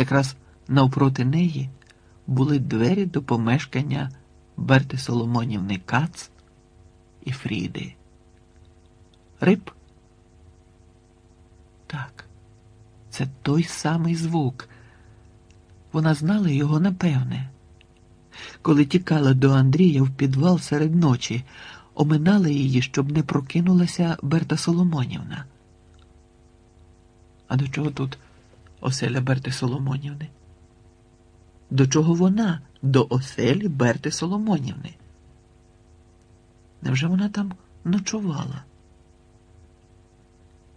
Якраз навпроти неї були двері до помешкання Берти Соломонівни Кац і Фріди. Риб? Так, це той самий звук. Вона знала його напевне. Коли тікала до Андрія в підвал серед ночі, оминала її, щоб не прокинулася Берта Соломонівна. А до чого тут оселя Берти Соломонівни? До чого вона до оселі Берти Соломонівни? Невже вона там ночувала?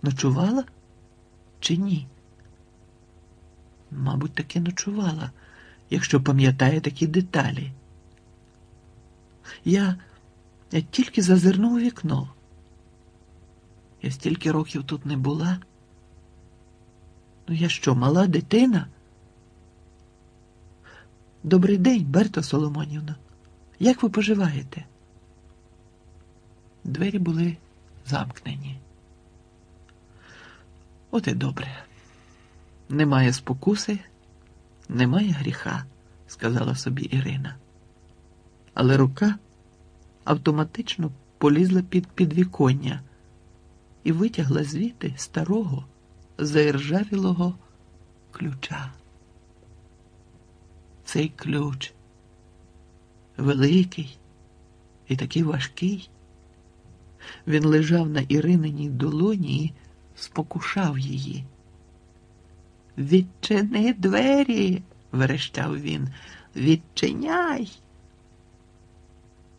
Ночувала чи ні? Мабуть, таки ночувала, якщо пам'ятає такі деталі. Я, я тільки зазирнув у вікно. Я стільки років тут не була. Ну, я що, мала дитина? Добрий день, Берто Соломонівна. Як ви поживаєте? Двері були замкнені. От і добре. Немає спокуси, немає гріха, сказала собі Ірина. Але рука автоматично полізла під підвіконня і витягла звідти старого заіржавілого ключа. Цей ключ великий і такий важкий. Він лежав на Ірининій долоні і спокушав її. Відчини двері, верещав він. Відчиняй.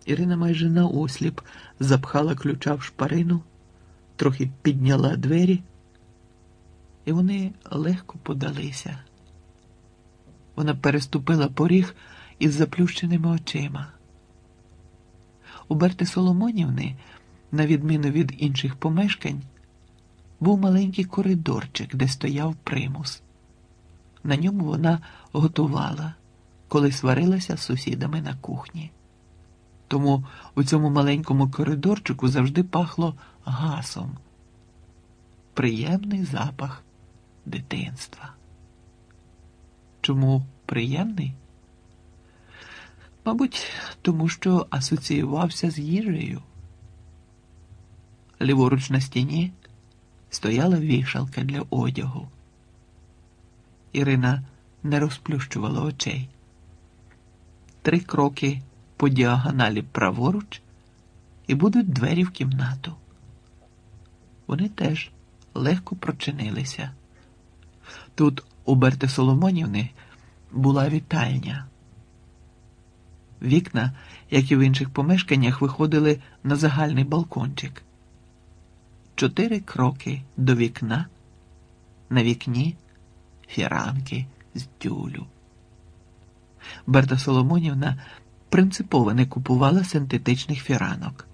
Ірина майже наосліп запхала ключа в шпарину, трохи підняла двері, і вони легко подалися. Вона переступила поріг із заплющеними очима. У Берти Соломонівни, на відміну від інших помешкань, був маленький коридорчик, де стояв примус. На ньому вона готувала, коли сварилася з сусідами на кухні. Тому у цьому маленькому коридорчику завжди пахло гасом. Приємний запах дитинства. Чому приємний? Мабуть, тому що асоціювався з їжею. Ліворуч на стіні стояла вішалка для одягу. Ірина не розплющувала очей. Три кроки по діагоналі праворуч, і будуть двері в кімнату. Вони теж легко прочинилися. Тут у Берти Соломонівни була вітальня. Вікна, як і в інших помешканнях, виходили на загальний балкончик. Чотири кроки до вікна, на вікні фіранки з тюлю. Берта Соломонівна принципово не купувала синтетичних фіранок,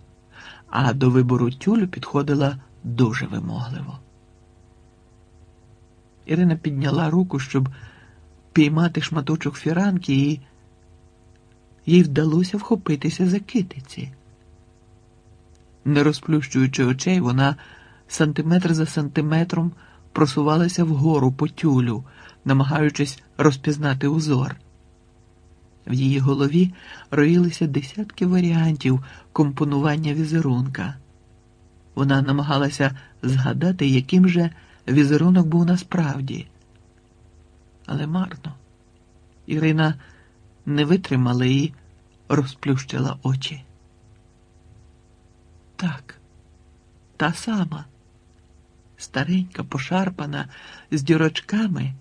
а до вибору тюлю підходила дуже вимогливо. Ірина підняла руку, щоб піймати шматочок фіранки, і їй вдалося вхопитися за китиці. Не розплющуючи очей, вона сантиметр за сантиметром просувалася вгору по тюлю, намагаючись розпізнати узор. В її голові роїлися десятки варіантів компонування візерунка. Вона намагалася згадати, яким же візерунок був насправді. Але марно. Ірина не витримала і розплющила очі. Так, та сама, старенька, пошарпана, з дірочками,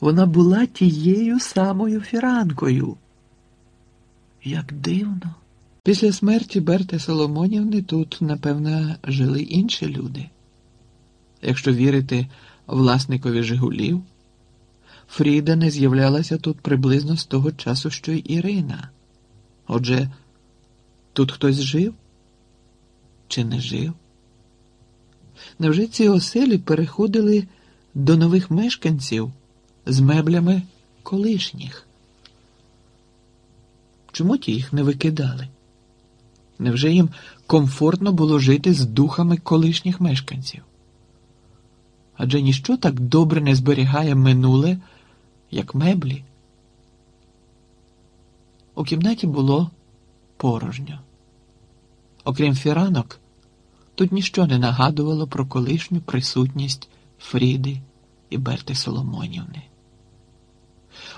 вона була тією самою фіранкою. Як дивно. Після смерті Берти Соломонівни тут, напевно, жили інші люди. Якщо вірити власникові Жигулів, Фріда не з'являлася тут приблизно з того часу, що й Ірина. Отже, тут хтось жив чи не жив? Невже ці оселі переходили до нових мешканців з меблями колишніх? Чому ті їх не викидали? Невже їм комфортно було жити з духами колишніх мешканців? Адже ніщо так добре не зберігає минуле, як меблі. У кімнаті було порожньо. Окрім фіранок, тут ніщо не нагадувало про колишню присутність Фріди і Берти Соломонівни.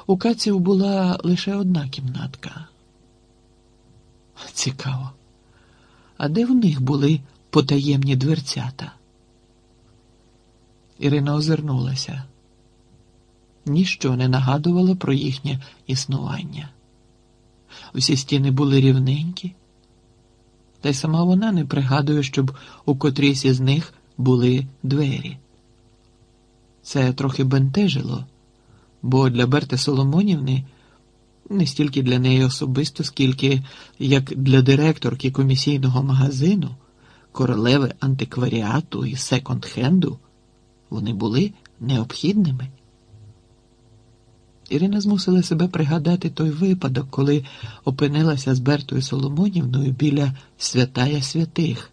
У каців була лише одна кімнатка. Цікаво. А де в них були потаємні дверцята? Ірина озирнулася. Ніщо не нагадувало про їхнє існування. Усі стіни були рівненькі, та й сама вона не пригадує, щоб у котрійсь із них були двері. Це трохи бентежило, бо для Берти Соломонівни не стільки для неї особисто, скільки як для директорки комісійного магазину, королеви антикваріату і секонд-хенду, вони були необхідними. Ірина змусила себе пригадати той випадок, коли опинилася з Бертою Соломонівною біля святая святих.